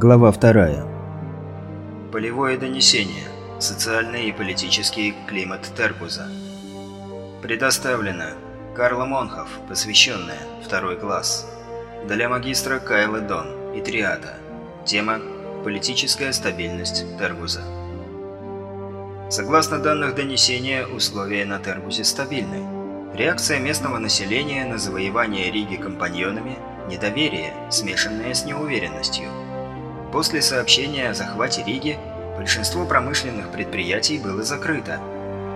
Глава вторая. Полевое донесение. Социальный и политический климат Тербуза. Предоставлено. Карла Монхов, посвященная, второй класс. Для магистра Кайлы Дон и Триада. Тема «Политическая стабильность Тербуза». Согласно данных донесения, условия на Тербузе стабильны. Реакция местного населения на завоевание Риги компаньонами – недоверие, смешанное с неуверенностью. После сообщения о захвате Риги большинство промышленных предприятий было закрыто.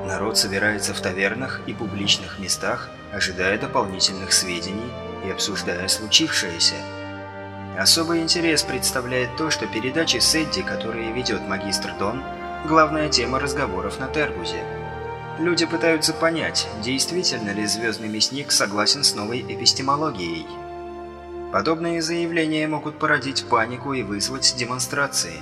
Народ собирается в тавернах и публичных местах, ожидая дополнительных сведений и обсуждая случившееся. Особый интерес представляет то, что передачи Сэдди, которые ведет магистр Дон, главная тема разговоров на Тербузе. Люди пытаются понять, действительно ли Звездный Мясник согласен с новой эпистемологией. Подобные заявления могут породить панику и вызвать демонстрации.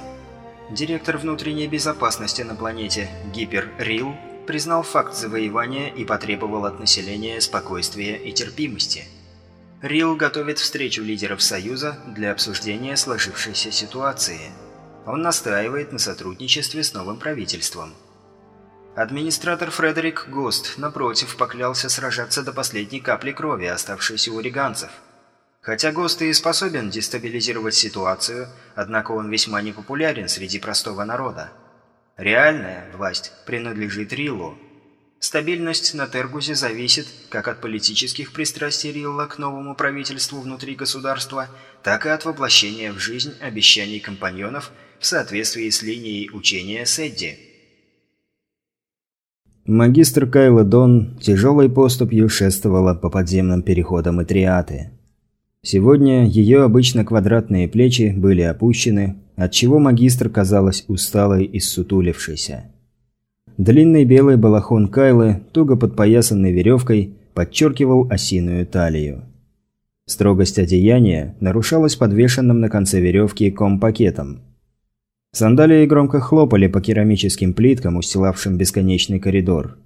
Директор внутренней безопасности на планете Гипер Рил признал факт завоевания и потребовал от населения спокойствия и терпимости. Рил готовит встречу лидеров Союза для обсуждения сложившейся ситуации. Он настаивает на сотрудничестве с новым правительством. Администратор Фредерик Гост, напротив, поклялся сражаться до последней капли крови, оставшейся у риганцев – Хотя Гост и способен дестабилизировать ситуацию, однако он весьма непопулярен среди простого народа. Реальная власть принадлежит Риллу. Стабильность на Тергузе зависит как от политических пристрастий Рилла к новому правительству внутри государства, так и от воплощения в жизнь обещаний компаньонов в соответствии с линией учения Сэдди. Магистр Кайла Дон тяжелой поступью шествовала по подземным переходам Итриаты. Сегодня ее обычно квадратные плечи были опущены, отчего магистр казалась усталой и ссутулившейся. Длинный белый балахон Кайлы, туго подпоясанный веревкой, подчеркивал осиную талию. Строгость одеяния нарушалась подвешенным на конце веревки ком-пакетом. Сандалии громко хлопали по керамическим плиткам, устилавшим бесконечный коридор.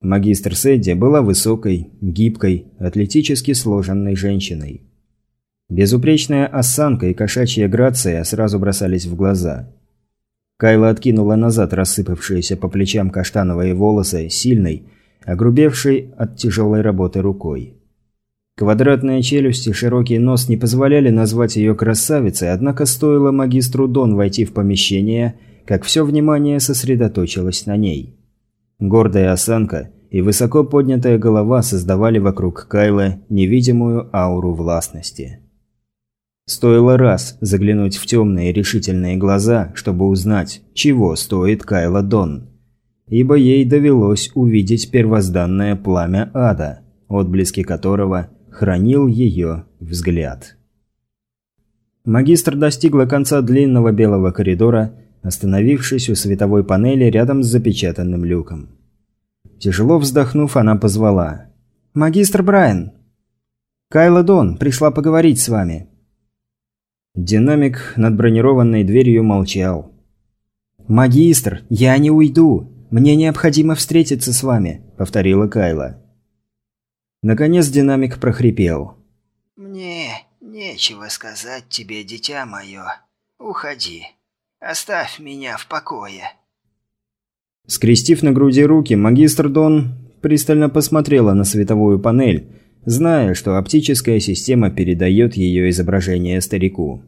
Магистр Сэдди была высокой, гибкой, атлетически сложенной женщиной. Безупречная осанка и кошачья грация сразу бросались в глаза. Кайла откинула назад рассыпавшиеся по плечам каштановые волосы сильной, огрубевшей от тяжелой работы рукой. Квадратная челюсть и широкий нос не позволяли назвать ее красавицей, однако стоило магистру Дон войти в помещение, как все внимание сосредоточилось на ней. Гордая осанка и высоко поднятая голова создавали вокруг Кайлы невидимую ауру властности. Стоило раз заглянуть в темные решительные глаза, чтобы узнать, чего стоит Кайла Дон. Ибо ей довелось увидеть первозданное пламя ада, отблески которого хранил ее взгляд. Магистр достигла конца длинного белого коридора, остановившись у световой панели рядом с запечатанным люком. Тяжело вздохнув, она позвала. «Магистр Брайан!» «Кайла Дон пришла поговорить с вами». Динамик над бронированной дверью молчал. «Магистр, я не уйду! Мне необходимо встретиться с вами», — повторила Кайла. Наконец динамик прохрипел. «Мне нечего сказать тебе, дитя мое. Уходи. Оставь меня в покое». Скрестив на груди руки, магистр Дон пристально посмотрела на световую панель, зная, что оптическая система передает ее изображение старику.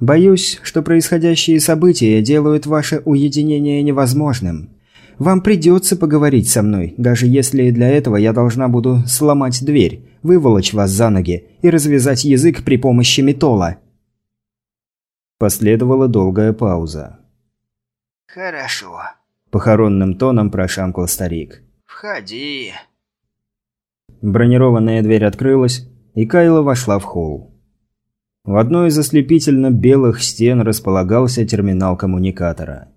«Боюсь, что происходящие события делают ваше уединение невозможным. Вам придется поговорить со мной, даже если для этого я должна буду сломать дверь, выволочь вас за ноги и развязать язык при помощи метола». Последовала долгая пауза. «Хорошо», – похоронным тоном прошамкал старик. «Входи». Бронированная дверь открылась, и Кайла вошла в холл. В одной из ослепительно белых стен располагался терминал коммуникатора.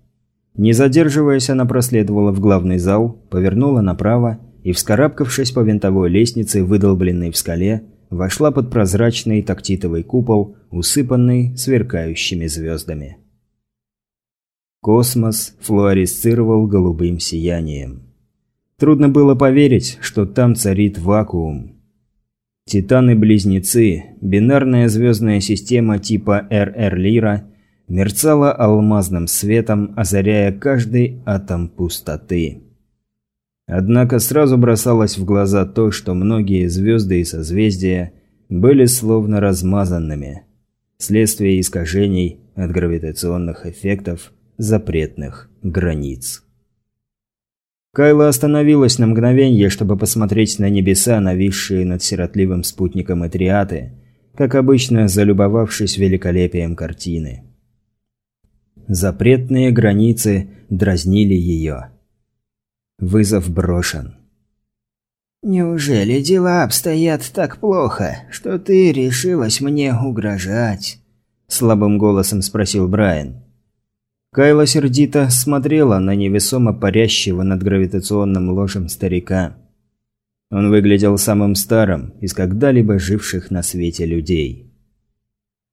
Не задерживаясь, она проследовала в главный зал, повернула направо и, вскарабкавшись по винтовой лестнице, выдолбленной в скале, вошла под прозрачный тактитовый купол, усыпанный сверкающими звездами. Космос флуоресцировал голубым сиянием. Трудно было поверить, что там царит вакуум. Титаны-близнецы, бинарная звездная система типа РР Лира, мерцала алмазным светом, озаряя каждый атом пустоты. Однако сразу бросалось в глаза то, что многие звезды и созвездия были словно размазанными, следствие искажений от гравитационных эффектов запретных границ. Кайла остановилась на мгновение, чтобы посмотреть на небеса, нависшие над сиротливым спутником Этриаты, как обычно залюбовавшись великолепием картины. Запретные границы дразнили ее. Вызов брошен. «Неужели дела обстоят так плохо, что ты решилась мне угрожать?» Слабым голосом спросил Брайан. Кайла сердито смотрела на невесомо парящего над гравитационным ложем старика. Он выглядел самым старым из когда-либо живших на свете людей.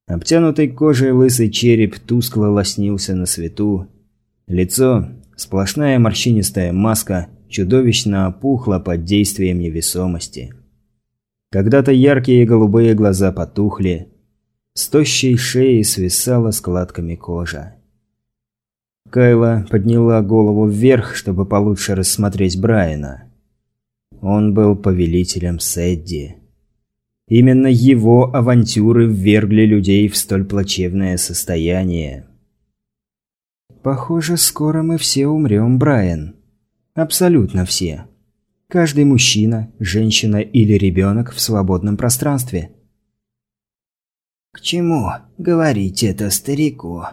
Обтянутый кожей лысый череп тускло лоснился на свету. Лицо, сплошная морщинистая маска, чудовищно опухло под действием невесомости. Когда-то яркие голубые глаза потухли. С тощей шеи свисала складками кожа. Кайла подняла голову вверх, чтобы получше рассмотреть Брайана. Он был повелителем Сэдди. Именно его авантюры ввергли людей в столь плачевное состояние. «Похоже, скоро мы все умрем, Брайан. Абсолютно все. Каждый мужчина, женщина или ребенок в свободном пространстве». «К чему говорить это старику?»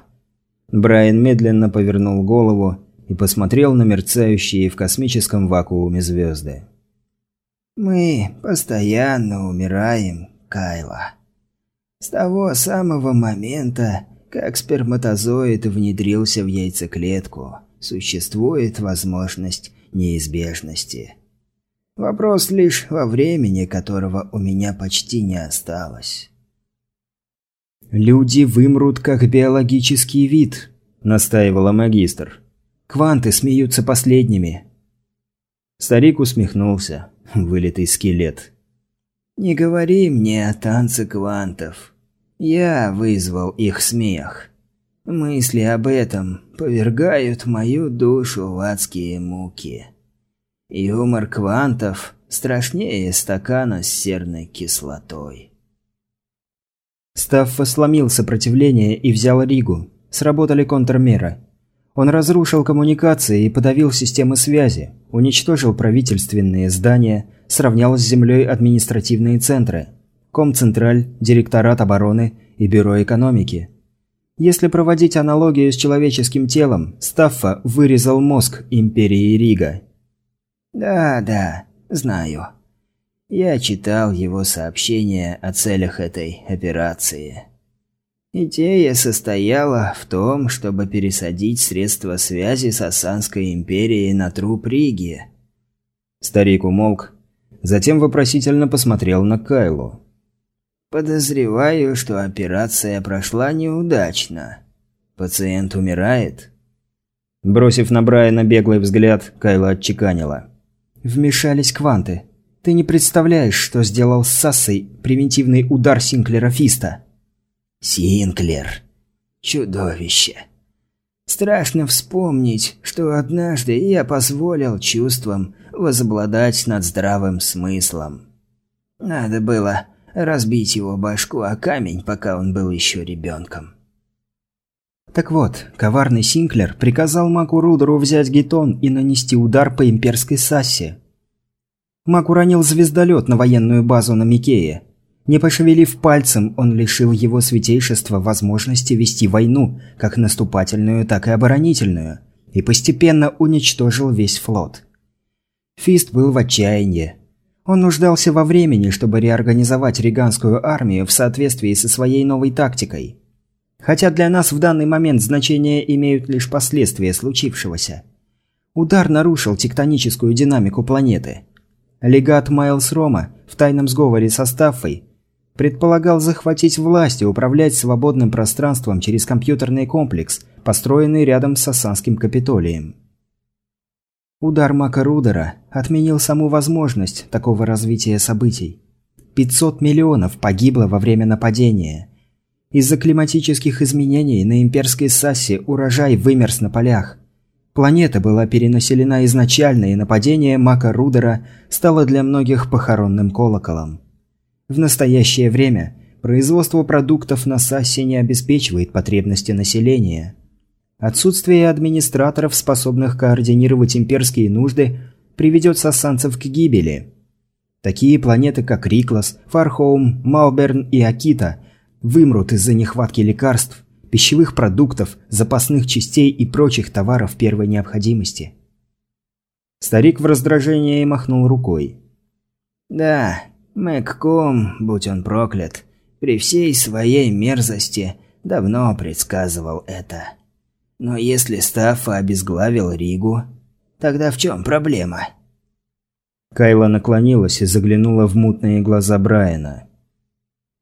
Брайан медленно повернул голову и посмотрел на мерцающие в космическом вакууме звезды. «Мы постоянно умираем, Кайла. С того самого момента, как сперматозоид внедрился в яйцеклетку, существует возможность неизбежности. Вопрос лишь во времени, которого у меня почти не осталось». «Люди вымрут как биологический вид», – настаивала магистр. «Кванты смеются последними». Старик усмехнулся. Вылитый скелет. «Не говори мне о танце квантов. Я вызвал их смех. Мысли об этом повергают мою душу в адские муки. Юмор квантов страшнее стакана с серной кислотой». Стаффа сломил сопротивление и взял Ригу. Сработали контрмеры. Он разрушил коммуникации и подавил системы связи, уничтожил правительственные здания, сравнял с землей административные центры, Комцентраль, Директорат обороны и Бюро экономики. Если проводить аналогию с человеческим телом, Стаффа вырезал мозг Империи Рига. «Да, да, знаю», я читал его сообщение о целях этой операции. Идея состояла в том, чтобы пересадить средства связи с Осанской империей на труп Риги. Старик умолк, затем вопросительно посмотрел на Кайлу. «Подозреваю, что операция прошла неудачно. Пациент умирает?» Бросив на Брайана беглый взгляд, Кайла отчеканила. «Вмешались кванты. Ты не представляешь, что сделал с Сассой превентивный удар Синклера Фиста. Синклер. Чудовище. Страшно вспомнить, что однажды я позволил чувствам возобладать над здравым смыслом. Надо было разбить его башку о камень, пока он был еще ребенком. Так вот, коварный Синклер приказал Маку Рудеру взять Гетон и нанести удар по имперской Сассе. Маг уронил звездолет на военную базу на Микее. Не пошевелив пальцем, он лишил его святейшества возможности вести войну, как наступательную, так и оборонительную, и постепенно уничтожил весь флот. Фист был в отчаянии. Он нуждался во времени, чтобы реорганизовать риганскую армию в соответствии со своей новой тактикой. Хотя для нас в данный момент значение имеют лишь последствия случившегося. Удар нарушил тектоническую динамику планеты – Легат Майлз Рома в тайном сговоре со Стаффой предполагал захватить власть и управлять свободным пространством через компьютерный комплекс, построенный рядом с Ассанским Капитолием. Удар Мака Рудера отменил саму возможность такого развития событий. 500 миллионов погибло во время нападения. Из-за климатических изменений на имперской Сассе урожай вымерз на полях. Планета была перенаселена изначально, и нападение Мака Рудера стало для многих похоронным колоколом. В настоящее время производство продуктов на Сассе не обеспечивает потребности населения. Отсутствие администраторов, способных координировать имперские нужды, приведет сассанцев к гибели. Такие планеты, как Риклас, Фархоум, Малберн и Акита вымрут из-за нехватки лекарств, пищевых продуктов, запасных частей и прочих товаров первой необходимости. Старик в раздражении махнул рукой. «Да, Мэгком, будь он проклят, при всей своей мерзости давно предсказывал это. Но если Стаффа обезглавил Ригу, тогда в чем проблема?» Кайла наклонилась и заглянула в мутные глаза Брайана.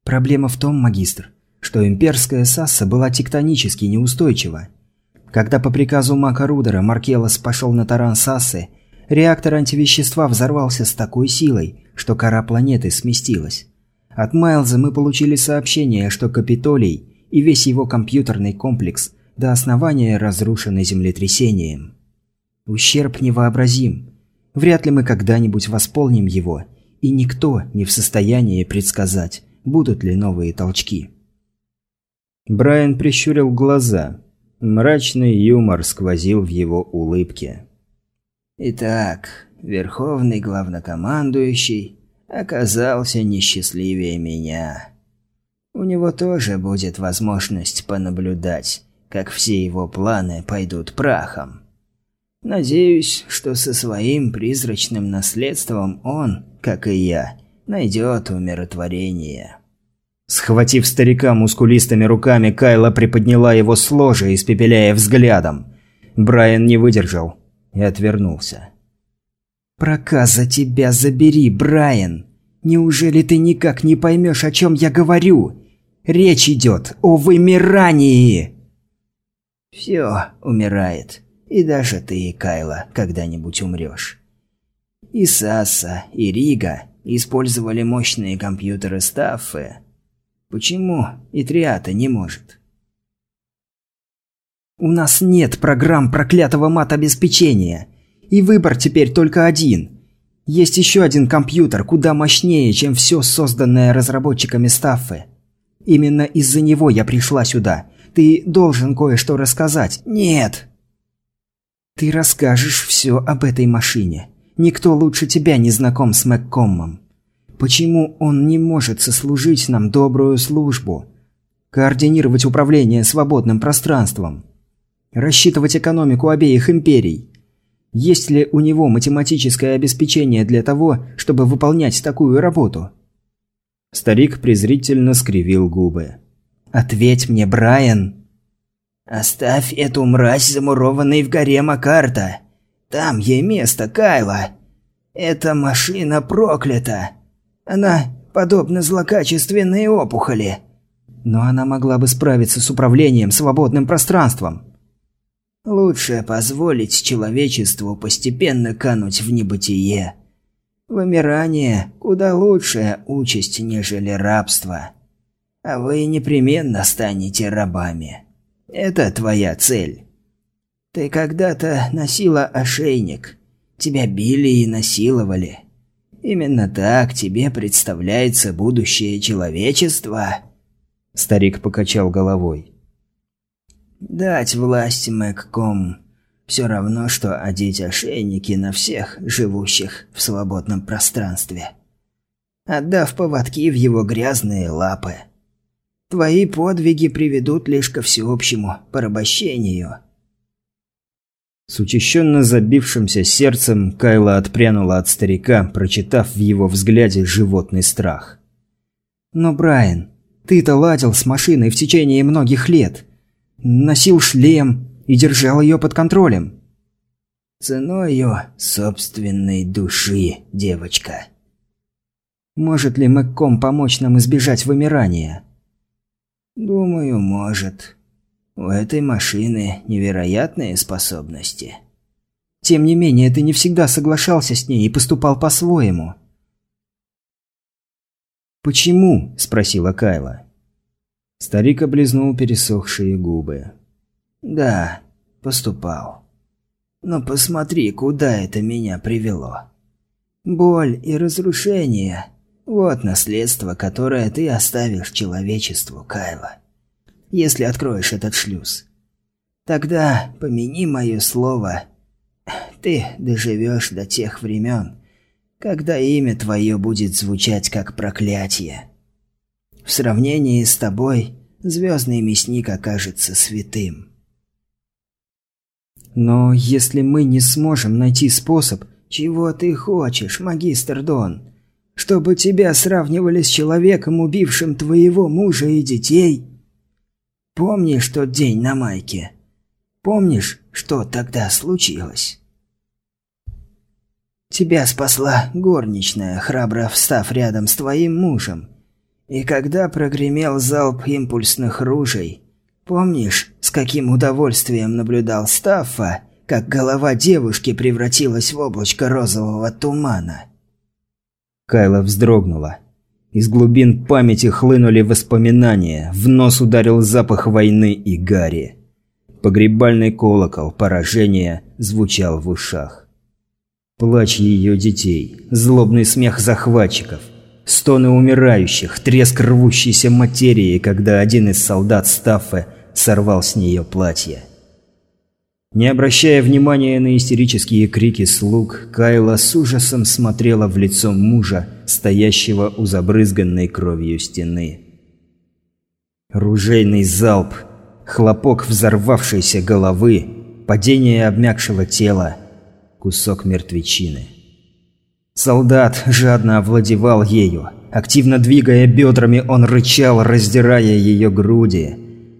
«Проблема в том, магистр, что имперская Сасса была тектонически неустойчива. Когда по приказу Мака Рудера Маркелос пошел на таран Сассы, реактор антивещества взорвался с такой силой, что кора планеты сместилась. От Майлза мы получили сообщение, что Капитолий и весь его компьютерный комплекс до основания разрушены землетрясением. Ущерб невообразим. Вряд ли мы когда-нибудь восполним его, и никто не в состоянии предсказать, будут ли новые толчки. Брайан прищурил глаза. Мрачный юмор сквозил в его улыбке. «Итак, верховный главнокомандующий оказался несчастливее меня. У него тоже будет возможность понаблюдать, как все его планы пойдут прахом. Надеюсь, что со своим призрачным наследством он, как и я, найдет умиротворение». Схватив старика мускулистыми руками, Кайла приподняла его с ложа, испепеляя взглядом. Брайан не выдержал и отвернулся. «Проказа тебя забери, Брайан! Неужели ты никак не поймешь, о чем я говорю? Речь идет о вымирании!» «Все умирает, и даже ты, Кайла, когда-нибудь умрешь. И Саса, и Рига использовали мощные компьютеры Стаффы, Почему Итриата не может? У нас нет программ проклятого мат-обеспечения. И выбор теперь только один. Есть еще один компьютер, куда мощнее, чем все созданное разработчиками Стаффы. Именно из-за него я пришла сюда. Ты должен кое-что рассказать. Нет. Ты расскажешь все об этой машине. Никто лучше тебя не знаком с Мэгкоммом. Почему он не может сослужить нам добрую службу? Координировать управление свободным пространством? Рассчитывать экономику обеих империй? Есть ли у него математическое обеспечение для того, чтобы выполнять такую работу? Старик презрительно скривил губы. «Ответь мне, Брайан!» «Оставь эту мразь, замурованной в горе Макарта. Там ей место, Кайла. Эта машина проклята. Она подобна злокачественной опухоли. Но она могла бы справиться с управлением свободным пространством. Лучше позволить человечеству постепенно кануть в небытие. Вымирание – куда лучшая участь, нежели рабство. А вы непременно станете рабами. Это твоя цель. Ты когда-то носила ошейник. Тебя били и насиловали. Именно так тебе представляется будущее человечества?» Старик покачал головой. «Дать власть Мэгком все равно, что одеть ошейники на всех, живущих в свободном пространстве, отдав поводки в его грязные лапы. Твои подвиги приведут лишь ко всеобщему порабощению». С учащенно забившимся сердцем Кайла отпрянула от старика, прочитав в его взгляде животный страх. «Но, Брайан, ты-то ладил с машиной в течение многих лет. Носил шлем и держал ее под контролем». «Ценою собственной души, девочка». «Может ли Мэгком помочь нам избежать вымирания?» «Думаю, может. У этой машины невероятные способности. Тем не менее, ты не всегда соглашался с ней и поступал по-своему. «Почему?» – спросила Кайла. Старик облизнул пересохшие губы. «Да, поступал. Но посмотри, куда это меня привело. Боль и разрушение – вот наследство, которое ты оставишь человечеству, Кайла. Если откроешь этот шлюз. Тогда, помяни мое слово, ты доживешь до тех времен, когда имя твое будет звучать как проклятие. В сравнении с тобой звездный мясник окажется святым. Но если мы не сможем найти способ... Чего ты хочешь, магистр Дон? Чтобы тебя сравнивали с человеком, убившим твоего мужа и детей? Помнишь тот день на майке? Помнишь, что тогда случилось? Тебя спасла горничная, храбро встав рядом с твоим мужем. И когда прогремел залп импульсных ружей, помнишь, с каким удовольствием наблюдал Стаффа, как голова девушки превратилась в облачко розового тумана? Кайла вздрогнула. Из глубин памяти хлынули воспоминания, в нос ударил запах войны и гари. Погребальный колокол поражения звучал в ушах. Плач ее детей, злобный смех захватчиков, стоны умирающих, треск рвущейся материи, когда один из солдат Стаффе сорвал с нее платье. Не обращая внимания на истерические крики слуг, Кайла с ужасом смотрела в лицо мужа, стоящего у забрызганной кровью стены. Ружейный залп, хлопок взорвавшейся головы, падение обмякшего тела – кусок мертвечины. Солдат жадно овладевал ею. Активно двигая бедрами, он рычал, раздирая ее груди.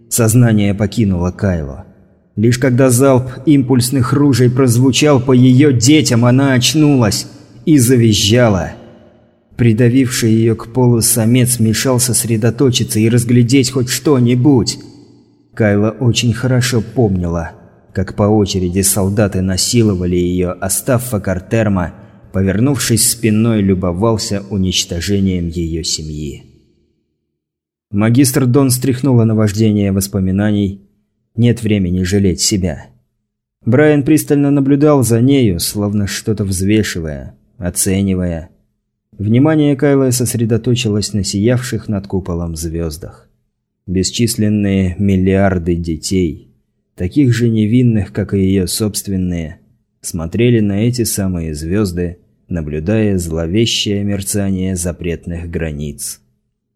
Сознание покинуло Кайло. Лишь когда залп импульсных ружей прозвучал по ее детям, она очнулась и завизжала. Придавивший ее к полу самец мешал сосредоточиться и разглядеть хоть что-нибудь. Кайла очень хорошо помнила – как по очереди солдаты насиловали ее, а Стаффа Картерма, повернувшись спиной, любовался уничтожением ее семьи. Магистр Дон стряхнула наваждение воспоминаний. Нет времени жалеть себя. Брайан пристально наблюдал за нею, словно что-то взвешивая, оценивая. Внимание Кайлы сосредоточилось на сиявших над куполом звездах. Бесчисленные миллиарды детей – таких же невинных, как и ее собственные, смотрели на эти самые звезды, наблюдая зловещее мерцание запретных границ.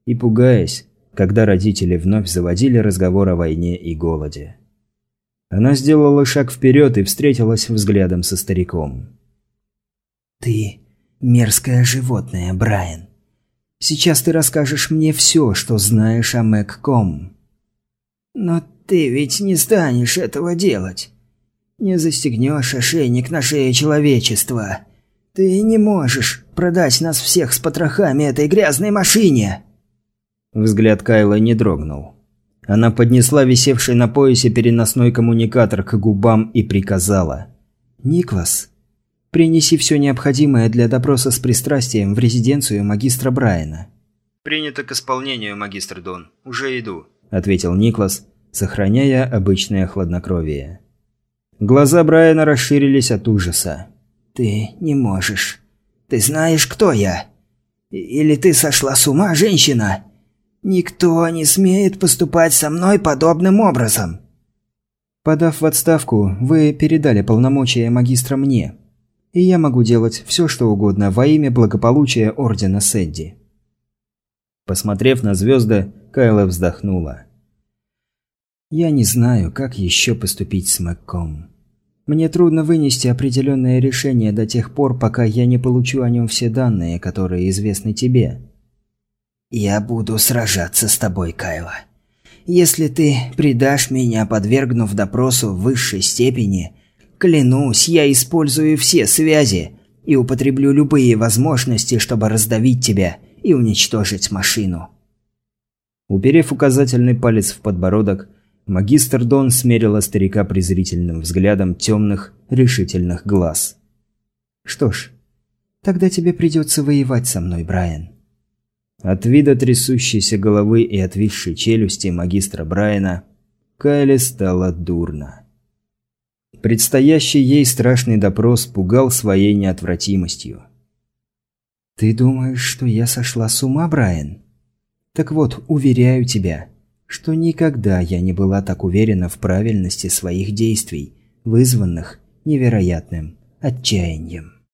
И пугаясь, когда родители вновь заводили разговор о войне и голоде. Она сделала шаг вперед и встретилась взглядом со стариком. «Ты мерзкое животное, Брайан. Сейчас ты расскажешь мне все, что знаешь о Мэгком. Но ты ведь не станешь этого делать. Не застегнешь ошейник на шее человечества. Ты не можешь продать нас всех с потрохами этой грязной машине. Взгляд Кайла не дрогнул. Она поднесла висевший на поясе переносной коммуникатор к губам и приказала. «Никлас, принеси все необходимое для допроса с пристрастием в резиденцию магистра Брайана». «Принято к исполнению, магистр Дон. Уже иду», – ответил Никлас, сохраняя обычное хладнокровие. Глаза Брайана расширились от ужаса. «Ты не можешь. Ты знаешь, кто я? Или ты сошла с ума, женщина? Никто не смеет поступать со мной подобным образом». «Подав в отставку, вы передали полномочия магистра мне, и я могу делать все, что угодно во имя благополучия Ордена Сэдди». Посмотрев на звезды, Кайла вздохнула. Я не знаю, как еще поступить с Макком. Мне трудно вынести определенное решение до тех пор, пока я не получу о нем все данные, которые известны тебе. Я буду сражаться с тобой, Кайла. Если ты предашь меня, подвергнув допросу в высшей степени, клянусь, я использую все связи и употреблю любые возможности, чтобы раздавить тебя и уничтожить машину. Уперев указательный палец в подбородок, Магистр Дон смерила старика презрительным взглядом темных, решительных глаз. «Что ж, тогда тебе придется воевать со мной, Брайан. От вида трясущейся головы и отвисшей челюсти магистра Брайана Кайле стало дурно. Предстоящий ей страшный допрос пугал своей неотвратимостью. «Ты думаешь, что я сошла с ума, Брайан? Так вот, уверяю тебя, что никогда я не была так уверена в правильности своих действий, вызванных невероятным отчаянием».